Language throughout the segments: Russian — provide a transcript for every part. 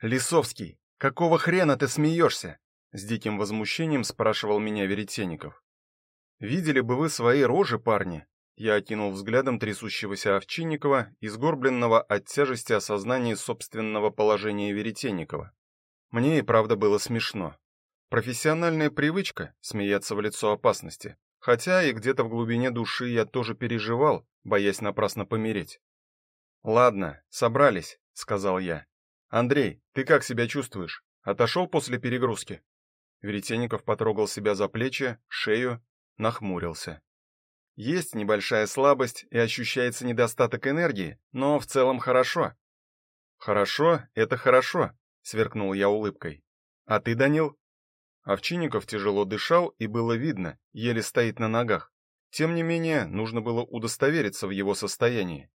Лисовский, какого хрена ты смеешься?» С диким возмущением спрашивал меня Веретенников. «Видели бы вы свои рожи, парни?» Я окинул взглядом трясущегося Овчинникова и сгорбленного от тяжести осознания собственного положения Веретенникова. Мне и правда было смешно. Профессиональная привычка смеяться в лицо опасности, хотя и где-то в глубине души я тоже переживал, боясь напрасно помереть. Ладно, собрались, сказал я. Андрей, ты как себя чувствуешь? Отошел после перегрузки? Веретенников потрогал себя за плечи, шею, нахмурился. Есть небольшая слабость и ощущается недостаток энергии, но в целом хорошо. Хорошо это хорошо, сверкнул я улыбкой. А ты, Данил? Овчинников тяжело дышал, и было видно, еле стоит на ногах. Тем не менее, нужно было удостовериться в его состоянии.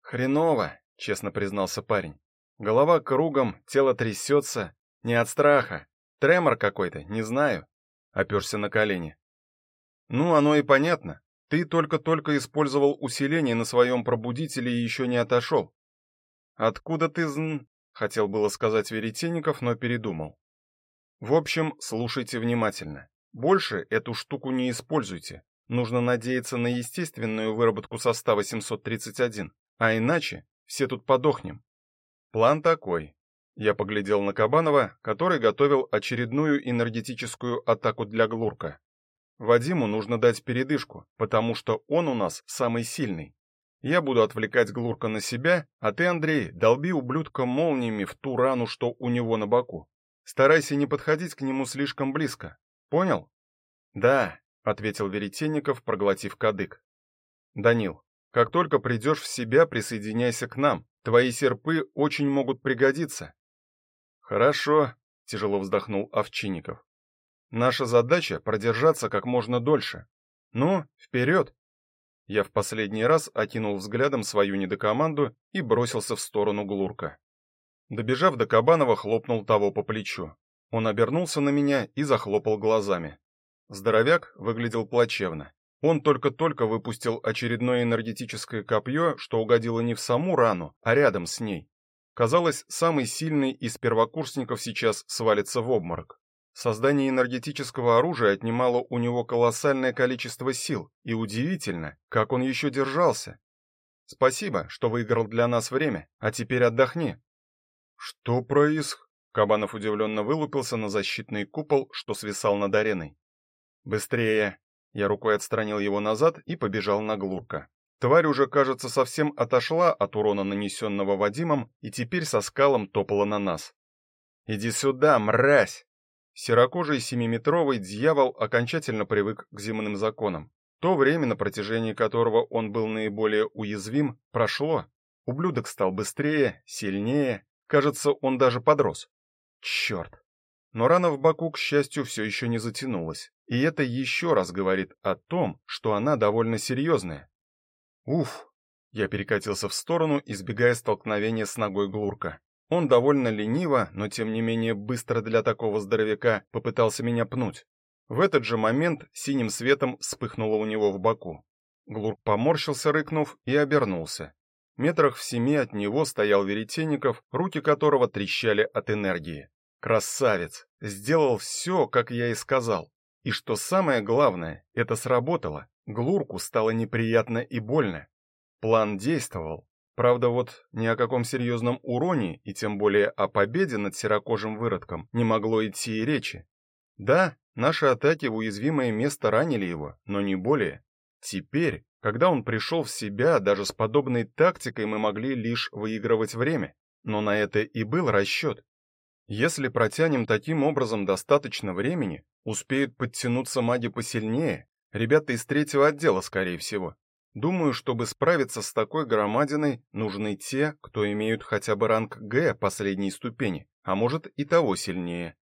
Хреново, честно признался парень. Голова кругом, тело трясется. Не от страха. Тремор какой-то, не знаю. Оперся на колени. Ну, оно и понятно. Ты только-только использовал усиление на своем пробудителе и еще не отошел. Откуда ты зн... Хотел было сказать Веретенников, но передумал. В общем, слушайте внимательно. Больше эту штуку не используйте. Нужно надеяться на естественную выработку состава 731, а иначе все тут подохнем. План такой. Я поглядел на Кабанова, который готовил очередную энергетическую атаку для Глурка. Вадиму нужно дать передышку, потому что он у нас самый сильный. Я буду отвлекать Глурка на себя, а ты, Андрей, долби ублюдка молниями в ту рану, что у него на боку. Старайся не подходить к нему слишком близко. Понял? Да, ответил Веретенников, проглотив кадык. Данил, как только придешь в себя, присоединяйся к нам. Твои серпы очень могут пригодиться. Хорошо, тяжело вздохнул Овчинников. Наша задача продержаться как можно дольше. Ну, вперед!» Я в последний раз окинул взглядом свою недокоманду и бросился в сторону Глурка. Добежав до Кабанова, хлопнул того по плечу. Он обернулся на меня и захлопал глазами. Здоровяк выглядел плачевно. Он только-только выпустил очередное энергетическое копье, что угодило не в саму рану, а рядом с ней. Казалось, самый сильный из первокурсников сейчас свалится в обморок. Создание энергетического оружия отнимало у него колоссальное количество сил, и удивительно, как он еще держался. Спасибо, что выиграл для нас время, а теперь отдохни, что происх? Кабанов удивленно вылупился на защитный купол, что свисал над ареной. Быстрее. Я рукой отстранил его назад и побежал на Глурка. Тварь уже, кажется, совсем отошла от урона, нанесенного Вадимом, и теперь со скалом топала на нас. Иди сюда, мразь. Серокожий семиметровый дьявол окончательно привык к земным законам. То время, на протяжении которого он был наиболее уязвим, прошло. Ублюдок стал быстрее, сильнее, Кажется, он даже подрос. Черт! Но рана в боку, к счастью, все еще не затянулась, и это еще раз говорит о том, что она довольно серьезная. Уф! Я перекатился в сторону, избегая столкновения с ногой Глурка. Он довольно лениво, но тем не менее быстро для такого здоровяка попытался меня пнуть. В этот же момент синим светом вспыхнуло у него в боку. Глурк поморщился, рыкнув, и обернулся. Метрах в семи от него стоял Веретенников, руки которого трещали от энергии. Красавец, сделал все, как я и сказал. И что самое главное, это сработало. Глурку стало неприятно и больно. План действовал. Правда, вот ни о каком серьезном уроне и тем более о победе над серокожим выродком не могло идти и речи. Да, наши атаки в уязвимое место ранили его, но не более. Теперь когда он пришел в себя, даже с подобной тактикой мы могли лишь выигрывать время, но на это и был расчет. Если протянем таким образом достаточно времени, успеют подтянуться маги посильнее, ребята из третьего отдела, скорее всего. Думаю, чтобы справиться с такой громадиной, нужны те, кто имеют хотя бы ранг Г последней ступени, а может и того сильнее.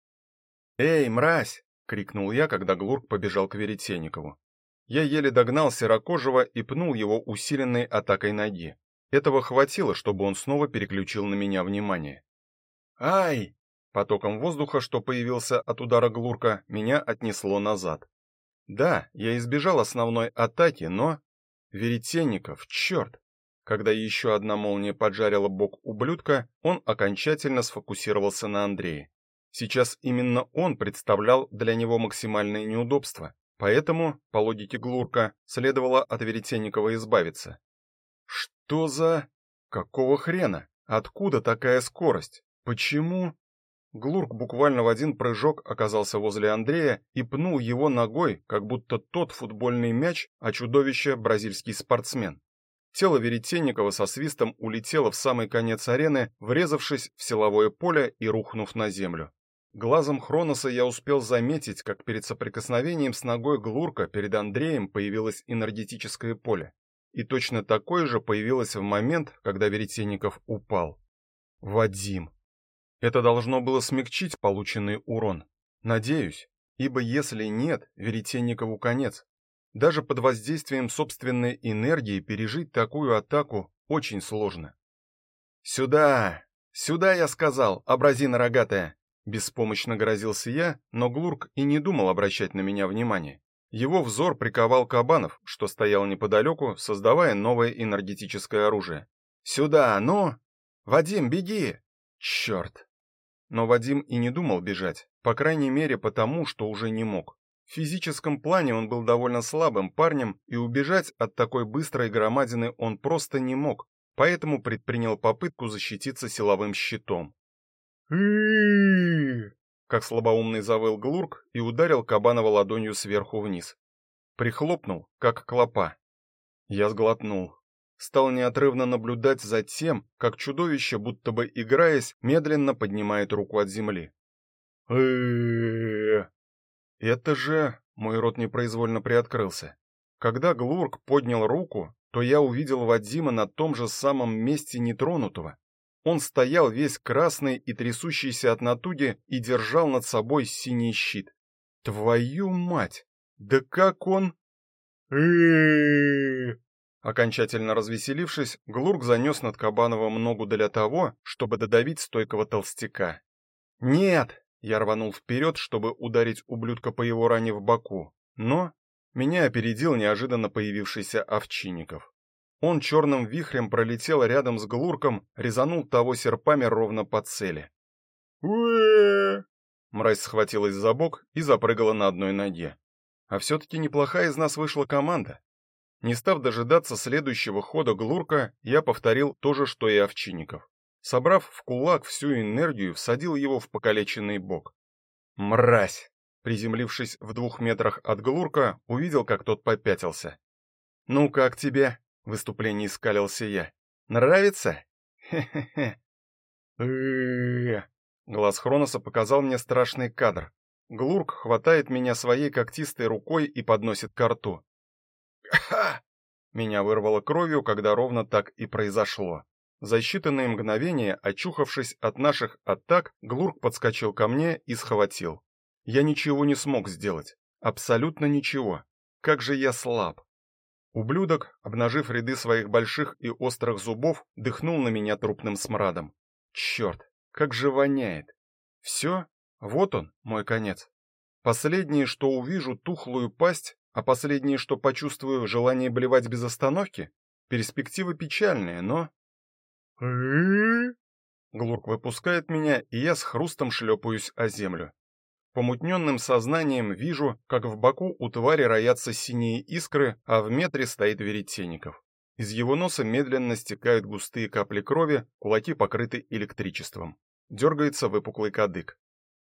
"Эй, мразь!" крикнул я, когда Глурк побежал к Веретенникову. Я еле догнал Серокожего и пнул его усиленной атакой ноги. Этого хватило, чтобы он снова переключил на меня внимание. Ай! Потоком воздуха, что появился от удара Глурка, меня отнесло назад. Да, я избежал основной атаки, но Веретенников, черт! Когда еще одна молния поджарила бок ублюдка, он окончательно сфокусировался на Андрее. Сейчас именно он представлял для него максимальное неудобство, поэтому, по логике Глурка, следовало от Веретенникова избавиться. Что за какого хрена? Откуда такая скорость? Почему? Глурк буквально в один прыжок оказался возле Андрея и пнул его ногой, как будто тот футбольный мяч, а чудовище бразильский спортсмен. Тело Веретенникова со свистом улетело в самый конец арены, врезавшись в силовое поле и рухнув на землю. Глазом Хроноса я успел заметить, как перед соприкосновением с ногой Глурка перед Андреем появилось энергетическое поле. И точно такое же появилось в момент, когда Веретенников упал. Вадим. Это должно было смягчить полученный урон. Надеюсь, ибо если нет, Веретенникову конец. Даже под воздействием собственной энергии пережить такую атаку очень сложно. Сюда, сюда я сказал, образина рогатая. Беспомощно грозился я, но Глурк и не думал обращать на меня внимание. Его взор приковал Кабанов, что стоял неподалеку, создавая новое энергетическое оружие. Сюда, ну! Вадим, беги! Черт! Но Вадим и не думал бежать, по крайней мере, потому, что уже не мог. В физическом плане он был довольно слабым парнем, и убежать от такой быстрой громадины он просто не мог, поэтому предпринял попытку защититься силовым щитом как слабоумный завыл Глурк и ударил Кабанова ладонью сверху вниз. Прихлопнул, как клопа. Я сглотнул. Стал неотрывно наблюдать за тем, как чудовище, будто бы играясь, медленно поднимает руку от земли. Это же, мой рот непроизвольно приоткрылся. Когда Глурк поднял руку, то я увидел Вадима на том же самом месте нетронутого, он стоял весь красный и трясущийся от натуги и держал над собой синий щит. Твою мать! Да как он Окончательно развеселившись, Глурк занес над Кабановым ногу для того, чтобы додавить стойкого толстяка. "Нет!" Я рванул вперед, чтобы ударить ублюдка по его ране в боку, но меня опередил неожиданно появившийся Овчинников. Он черным вихрем пролетел рядом с Глурком, резанул того серпами ровно по цели. Уэ! Мразь схватилась за бок и запрыгала на одной ноге. А все таки неплохая из нас вышла команда. Не став дожидаться следующего хода Глурка, я повторил то же, что и Овчинников. Собрав в кулак всю энергию, всадил его в покалеченный бок. Мразь! Приземлившись в двух метрах от Глурка, увидел, как тот попятился. Ну как тебе? В выступлении скалился я. Нравится? Хе-хе-хе. Глаз Хроноса показал мне страшный кадр. Глурк хватает меня своей когтистой рукой и подносит к рту. Меня вырвало кровью, когда ровно так и произошло. За считанные мгновения, очухавшись от наших атак, Глурк подскочил ко мне и схватил. Я ничего не смог сделать. Абсолютно ничего. Как же я слаб. Ублюдок, обнажив ряды своих больших и острых зубов, дыхнул на меня трупным смрадом. Черт, как же воняет. Все? Вот он, мой конец. Последнее, что увижу, тухлую пасть, а последнее, что почувствую, желание блевать без остановки. Перспективы печальные, но Глурк выпускает меня, и я с хрустом шлепаюсь о землю. Помутненным сознанием вижу, как в боку у твари роятся синие искры, а в метре стоит веретенников. Из его носа медленно стекают густые капли крови, кулаки покрыты электричеством. Дергается выпуклый кадык.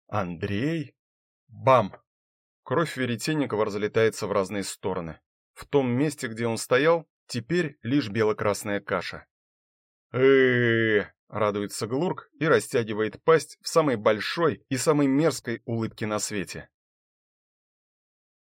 Андрей? Бам! Кровь Веретенникова разлетается в разные стороны. В том месте, где он стоял, теперь лишь бело-красная каша. э радуется Глурк и растягивает пасть в самой большой и самой мерзкой улыбке на свете.